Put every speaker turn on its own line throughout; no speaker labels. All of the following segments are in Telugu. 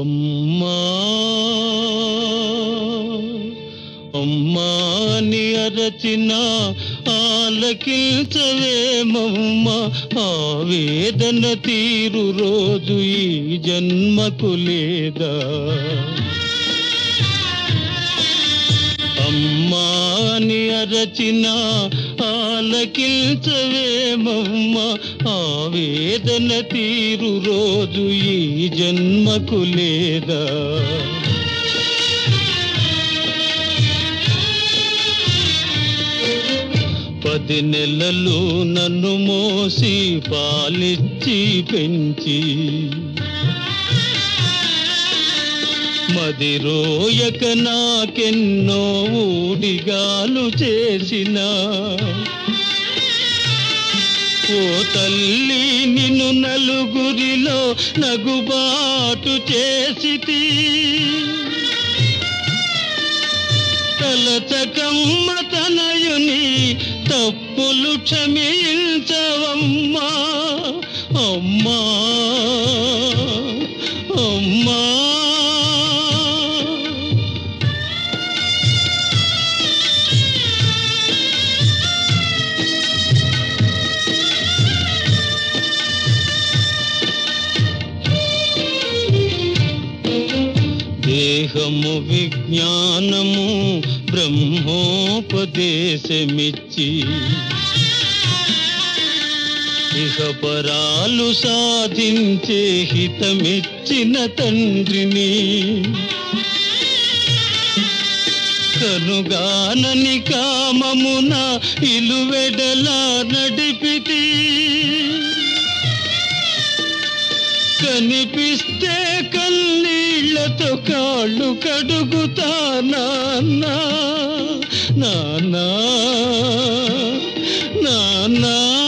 అమ్మా అమ్మా అని అరచిన ఆలకించవేమమ్మ. ఆవేదన తీరు రోజు ఈ జన్మకు లేదా. రచిన అరచిన ఆలకించవేమమ్మ ఆవేదన తీరు రోజు ఈ జన్మకు లేదా? పది నెలలు నన్ను మోసి పాలిచ్చి పెంచి మదిరోయక నాకెన్నో ఊడిగాలు చేసిన. ఓ తల్లి నిన్ను నలుగురిలో నగుబాటు చేసితి. తలచకమ్మ తనయుని తప్పులు క్షమించవమ్మా. అమ్మా అమ్మా. దేహము విజ్ఞానము బ్రహ్మోపదేశమిచ్చి ఇహపరాలు సాధించే హితమిచ్చిన తండ్రిని కనుగానని కామమున ఇలువెడలా నడిపితి. కనిపిస్తే కన్నీళ్ళతో కాళ్ళు కడుగుతా నాన్న నాన్న నాన్నా.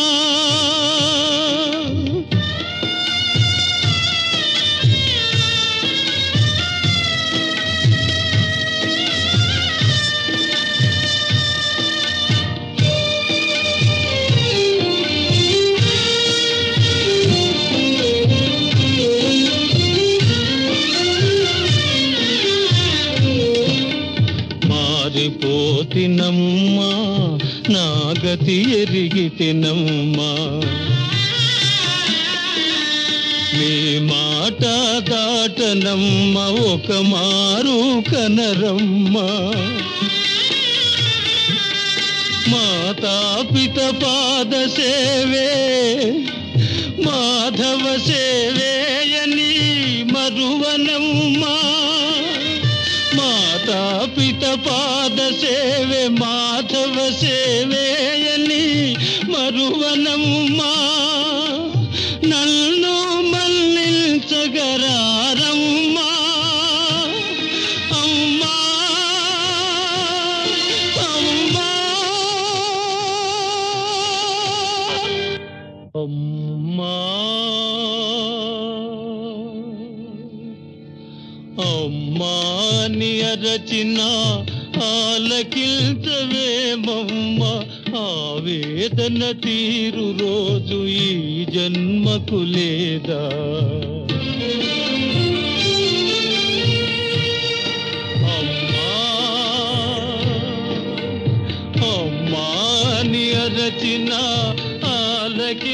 పోతినమ్మా నా గతి ఎరిగి తినమ్మా మీ మాట దాటనమ్మ ఒక మారు కనరమ్మ. మాతాపిత పాద సేవే మాధవ సేవేయని మరువనమ్మ. మాతాపిత పాద సేవే మాధవ సేవేయని మరువనమ్మా నన్ను మన్నించగరారమ్మా అమ్మా అమ్మా అమ్మా అమ్మాని అరచిన ఆలకిల్చవేమమ్మ ఆవేదన తీరు రోజు ఈ జన్మకు లేదా? అమ్మా అమ్మాని అరచిన ఆలకిల్చవేమమ్మా